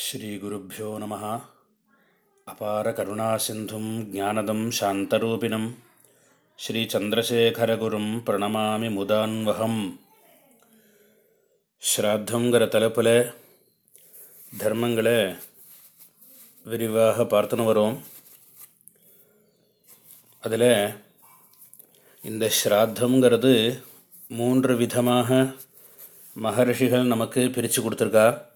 ஸ்ரீகுருப்போ நம. அபார கருணாசிந்தும் ஜானதம் சாந்தரூபிணம். ஸ்ரீச்சந்திரசேகரகுரும் பிரணமாமி முதான்வகம். ஸ்ராத்தங்கிற தலைப்பில் தர்மங்களை விரிவாக பார்த்துன்னு வரோம். அதில் இந்த ஸ்ராத்தங்கிறது மூன்று விதமாக மகர்ஷிகள் நமக்கு பிரித்து கொடுத்துருக்கா.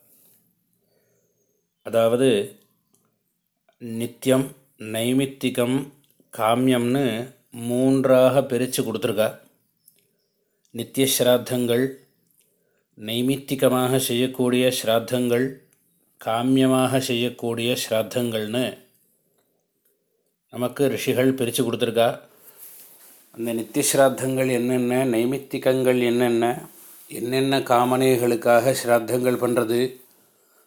அதாவது நித்தியம் நைமித்திகம் காமியம்னு மூன்றாக பிரித்து கொடுத்துருக்கா. நித்திய ஸ்ராத்தங்கள் நைமித்திகமாக செய்யக்கூடிய ஸ்ராத்தங்கள் காமியமாக செய்யக்கூடிய ஸ்ராத்தங்கள்னு நமக்கு ரிஷிகள் பிரித்து கொடுத்துருக்கா. அந்த நித்திய ஸ்ராத்தங்கள் என்னென்ன நைமித்திகங்கள் என்னென்ன என்னென்ன காமனைகளுக்காக ஸ்ராத்தங்கள் பண்ணுறது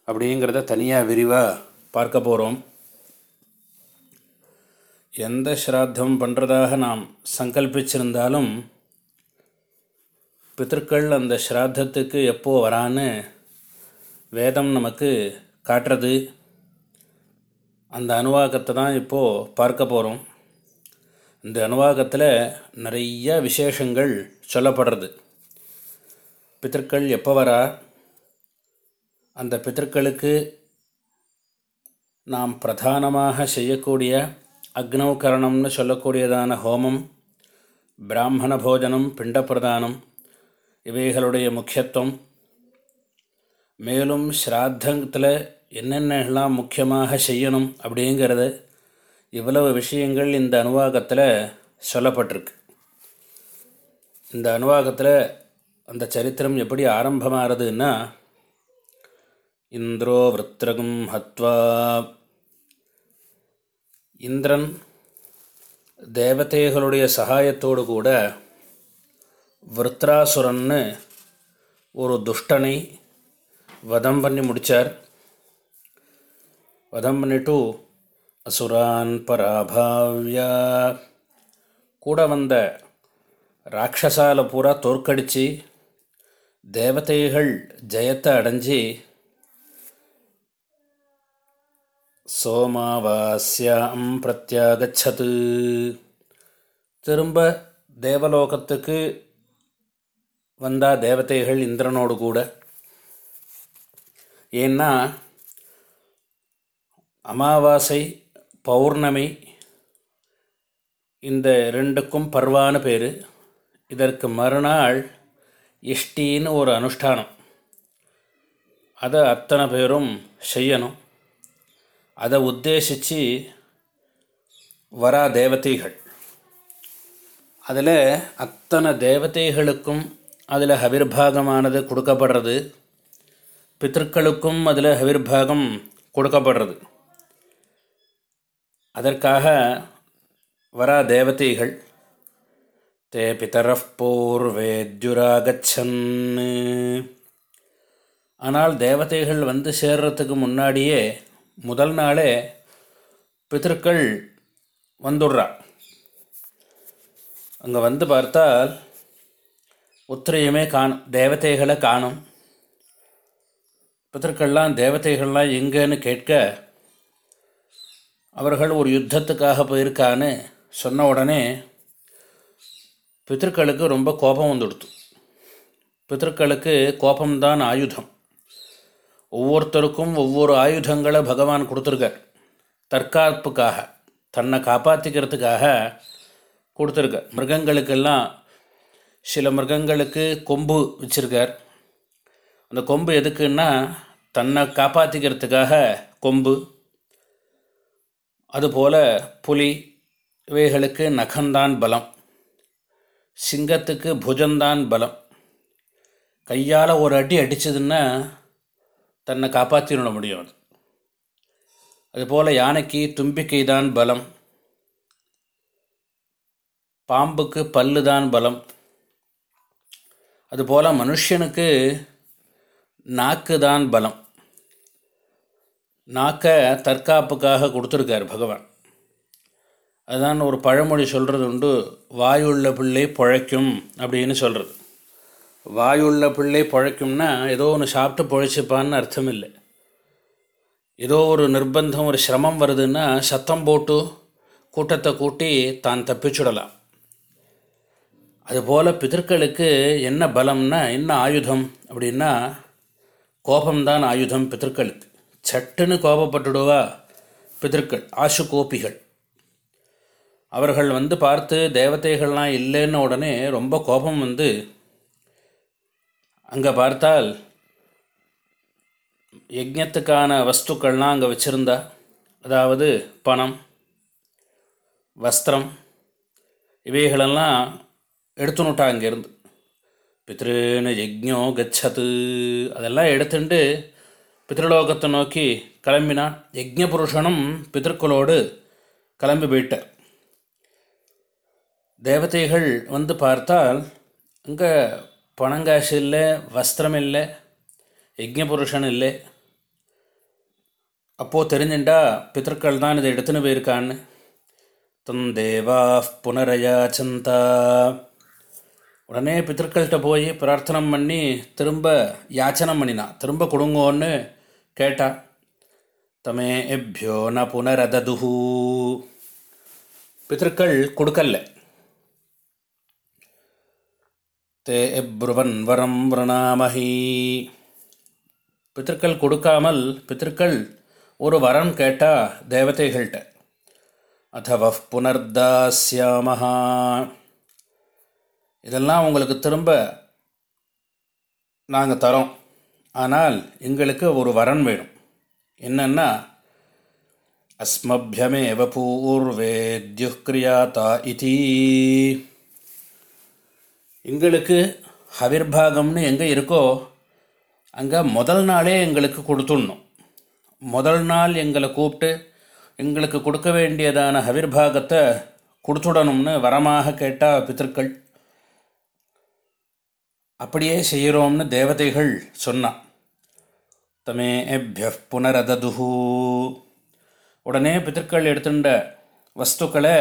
அப்படிங்கிறத தனியாக விரிவாக பார்க்க போகிறோம் எந்த ஸ்ராத்தம் பண்ணுறதாக நாம் சங்கல்பிச்சிருந்தாலும் பித்திருக்கள் அந்த ஸ்ராத்தத்துக்கு எப்போ வரான்னு வேதம் நமக்கு காட்டுறது. அந்த அனுவாகத்தை தான் இப்போது பார்க்க போகிறோம் இந்த அனுவாகத்தில் நிறைய விசேஷங்கள் சொல்லப்படுறது. பித்திருக்கள் எப்போ வரா? அந்த பித்தர்களுக்கு நாம் பிரதானமாக செய்யக்கூடிய அக்னௌகரணம்னு சொல்லக்கூடியதான ஹோமம் பிராமண போஜனம் பிண்டப்பிரதானம் இவைகளுடைய முக்கியத்துவம். மேலும் ஸ்ராத்தத்தில் என்னென்னலாம் முக்கியமாக செய்யணும் அப்படிங்கிறது இவ்வளவு விஷயங்கள் இந்த அனுவாகத்தில் சொல்லப்பட்டிருக்கு. இந்த அனுவாகத்தில் அந்த சரித்திரம் எப்படி ஆரம்பமாகிறதுன்னா இந்திரோ விருத்திரகும் ஹத்வா. இந்திரன் தேவதைகளுடைய சகாயத்தோடு கூட விருத்ராசுரன்னு ஒரு துஷ்டனை வதம் பண்ணி முடித்தார் வதம் பண்ணிட்டு அசுரான் பராபாவ்யா. கூட வந்த ராட்சசால பூரா தோற்கடித்து தேவதைகள் ஜெயத்தை அடைஞ்சி சோமாவாஸ்யாம் பிரத்யாகச்சது. திரும்ப தேவலோகத்துக்கு வந்தா தேவதைகள் இந்திரனோடு கூட. ஏன்னா அமாவாசை பௌர்ணமி இந்த ரெண்டுக்கும் பர்வான பேர். இதற்கு மறுநாள் இஷ்டின்னு ஒரு அனுஷ்டானம். அதை அத்தனை பேரும் செய்யணும். அதை உத்தேசித்து வரா தேவதைகள். அதில் அத்தனை தேவதைகளுக்கும் அதில் ஹவிர்பாகமானது கொடுக்கப்படுறது. பித்திருக்களுக்கும் அதில் ஹவிர்பாகம் கொடுக்கப்படுறது. அதற்காக வரா தேவதைகள் தே பிதரப் பூர்வேத்யுராகச்சன் ஆனால் தேவதைகள் வந்து சேர்றதுக்கு முன்னாடியே முதல் நாளே பிதற்கள் வந்துடுறா. அங்கே வந்து பார்த்தால் உத்திரையுமே காணும் தேவதைகளை காணும். பிதற்கள்லாம் தேவதைகள்லாம் எங்கேன்னு கேட்க அவர்கள் ஒரு யுத்தத்துக்காக போயிருக்கான்னு சொன்ன உடனே பித்தர்களுக்கு ரொம்ப கோபம் வந்துடுத்து. பித்தர்களுக்கு கோபம்தான் ஆயுதம். ஒவ்வொருத்தருக்கும் ஒவ்வொரு ஆயுதங்களை பகவான் கொடுத்துருக்கார். தற்காப்புக்காக தன்னை காப்பாற்றிக்கிறதுக்காக கொடுத்துருக்கார். மிருகங்களுக்கெல்லாம் சில மிருகங்களுக்கு கொம்பு வச்சுருக்கார். அந்த கொம்பு எதுக்குன்னா தன்னை காப்பாற்றிக்கிறதுக்காக கொம்பு. அதுபோல் புலி இவைகளுக்கு நகந்தான் பலம். சிங்கத்துக்கு புஜந்தான் பலம். கையால் ஒரு அடி அடித்ததுன்னா தன்னை காப்பாற்றிட முடியும் அது. அதுபோல் யானைக்கு தும்பிக்கை தான் பலம். பாம்புக்கு பல்லு தான் பலம். அதுபோல் மனுஷனுக்கு நாக்கு தான் பலம். நாக்கை தற்காப்புக்காக கொடுத்துருக்கார் பகவான். அதுதான் ஒரு பழமொழி சொல்கிறது உண்டு வாயுள்ள பிள்ளை புழைக்கும் அப்படின்னு சொல்கிறது வாயுள்ள பிள்ளை பிழைக்கும்னா ஏதோ ஒன்று சாப்பிட்டு பிழைச்சிப்பான்னு அர்த்தம் இல்லை ஏதோ ஒரு நிர்பந்தம் ஒரு சிரமம் வருதுன்னா சத்தம் போட்டு கூட்டத்தை கூட்டி தான் தப்பிச்சுடலாம். அதுபோல் பிதர்களுக்கு என்ன பலம்னா என்ன ஆயுதம் அப்படின்னா கோபம்தான் ஆயுதம் பிதர்களுக்கு. சட்டுன்னு கோபப்பட்டுடுவா பிதர்கள் ஆசு கோபிகள் அவர்கள் வந்து பார்த்து தேவதைகள்லாம் இல்லைன்னு உடனே ரொம்ப கோபம் வந்து அங்கே பார்த்தால் யஜ்ஞத்துக்கான வஸ்துக்கள்லாம் அங்கே வச்சுருந்தா அதாவது பணம் வஸ்திரம் இவைகளெல்லாம் எடுத்துனுட்டா அங்கேருந்து. பித்ருன்னு யஜ்ஞோ கச்சது அதெல்லாம் எடுத்துட்டு பித்ருலோகத்தை நோக்கி கிளம்பினான் யஜ்ஞ புருஷனும் பிதற்களோடு கிளம்பி போயிட்டார். தேவதைகள் வந்து பார்த்தால் அங்கே பணம் காசு இல்லை வஸ்திரம் இல்லை யஜ்ஞபுருஷன் இல்லை. அப்போது தெரிஞ்சுட்டா பித்தர்கள் தான் இதை எடுத்துன்னு போயிருக்கான்னு. தம் தேவா புனரயாச்சந்தா. உடனே பித்தர்கள்ட்ட போய் பிரார்த்தனம் பண்ணி திரும்ப யாச்சனம் பண்ணினா திரும்ப கொடுங்கோன்னு கேட்டான் தமே எப்யோ ந புனரததுஹூ. பித்தர்கள் கொடுக்கல தே எப்ருவன் வரம் விரணாமஹி பித்திருக்கள் கொடுக்காமல் பித்திருக்கள் ஒரு வரம் கேட்டா தேவதைகள்கிட்ட. அதவ புனர்தாஸ்யாமஹா. இதெல்லாம் உங்களுக்கு திரும்ப நாங்கள் தரோம். ஆனால் எங்களுக்கு ஒரு வரன் வேணும். என்னன்னா அஸ்மபியமேவ பூர்வேத்யுக்ரியாதா இதி. எங்களுக்கு ஹவிர்பாகம்னு எங்கே இருக்கோ அங்கே முதல் நாளே எங்களுக்கு கொடுத்துடணும். முதல் நாள் எங்களை கூப்பிட்டு எங்களுக்கு கொடுக்க வேண்டியதான ஹவிர்பாகத்தை கொடுத்துடணும்னு வரமாக கேட்டால் பித்தர்கள் அப்படியே செய்கிறோம்னு தேவதைகள் சொன்னான் தமே எப்ய புனரததுஹூ. உடனே பித்தர்கள் எடுத்துட்ட வஸ்துக்களை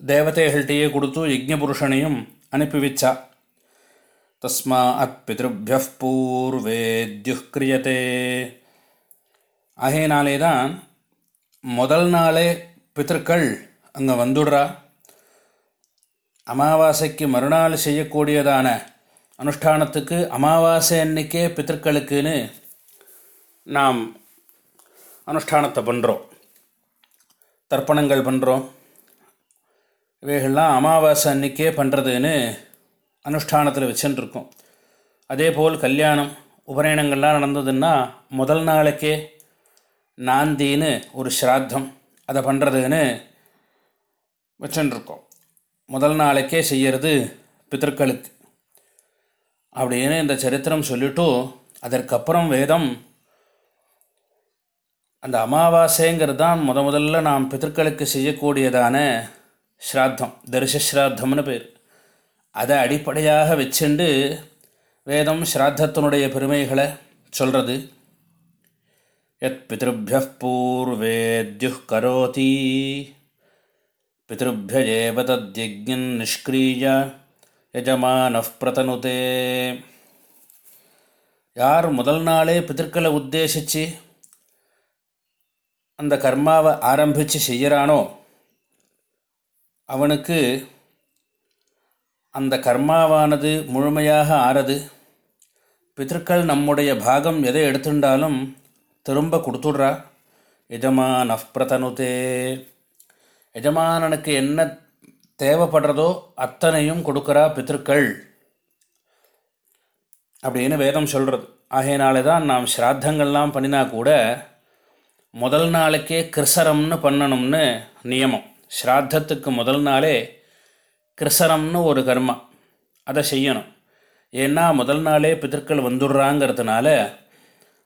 தேவதைகள்கிட்டயே கொடுத்து யஜ்ஞபுருஷனையும் அனுப்பி வச்சா தஸ்மா அத் பிதృభ్ய பூர்வேத்யுः கிரியதே. ஆகையினாலே தான் முதல் நாளே பித்திருக்கள் அங்கே வந்துடுறா. அமாவாசைக்கு மறுநாள் செய்யக்கூடியதான அனுஷ்டானத்துக்கு அமாவாசை அன்னைக்கே பித்திருக்களுக்குன்னு நாம் அனுஷ்டானத்தை பண்ணுறோம் தர்ப்பணங்கள் பண்ணுறோம் இவைகள்லாம் அமாவாசை அன்னைக்கே பண்ணுறதுன்னு அனுஷ்டானத்தில் வச்சுட்டுருக்கோம் அதே போல் கல்யாணம் உபநயனங்கள்லாம் நடந்ததுன்னா முதல் நாளைக்கே நாந்தின்னு ஒரு ஸ்ராத்தம் அதை பண்ணுறதுன்னு வச்சுட்டுருக்கோம் முதல் நாளைக்கே செய்கிறது பித்தர்களுக்கு அப்படின்னு இந்த சரித்திரம் சொல்லிவிட்டு அதற்கப்புறம் வேதம் அந்த அமாவாசைங்கிறது தான் முத முதல்ல நாம் பித்தர்களுக்கு செய்யக்கூடியதான ஸ்ராத்தம் தரிசஸ்ராத்தம்னு பேர். அதை அடிப்படையாக வச்சுண்டு வேதம் ஸ்ராத்தத்தினுடைய பெருமைகளை சொல்கிறது எத் பித்திருபிய பூர்வேத்யுஹ் கரோதி பித்திருபியேவ தத்யஜன் நிஷ்கிரீய யஜமான பிரதனுதே. யார் முதல் நாளே பித்திருக்களை உத்தேசித்து அந்த கர்மாவை ஆரம்பித்து செய்கிறானோ அவனுக்கு அந்த கர்மாவானது முழுமையாக ஆறது. பிதற்கள் நம்முடைய பாகம் எதை எடுத்துட்டாலும் திரும்ப கொடுத்துட்றா. எஜமான பிரதனுதே. எஜமானனுக்கு என்ன தேவைப்படுறதோ அத்தனையும் கொடுக்குறா பித்திருக்கள் அப்படின்னு வேதம் சொல்கிறது ஆகையினாலே தான் நாம் ஸ்ராத்தங்கள்லாம் பண்ணினா கூட முதல் நாளைக்கே கிருசரம்னு பண்ணணும்னு நியமம். ஸ்ராத்தத்துக்கு முதல் நாளே கிருசரம்னு ஒரு கர்மா. அதை செய்யணும். ஏன்னா முதல் நாளே பிதற்கள் வந்துடுறாங்கிறதுனால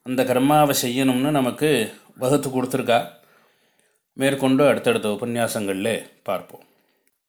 அந்த கர்மாவை செய்யணும்னு நமக்கு வகுத்து கொடுத்துருக்கா. மேற்கொண்டு அடுத்தடுத்த உபன்யாசங்களில் பார்ப்போம்.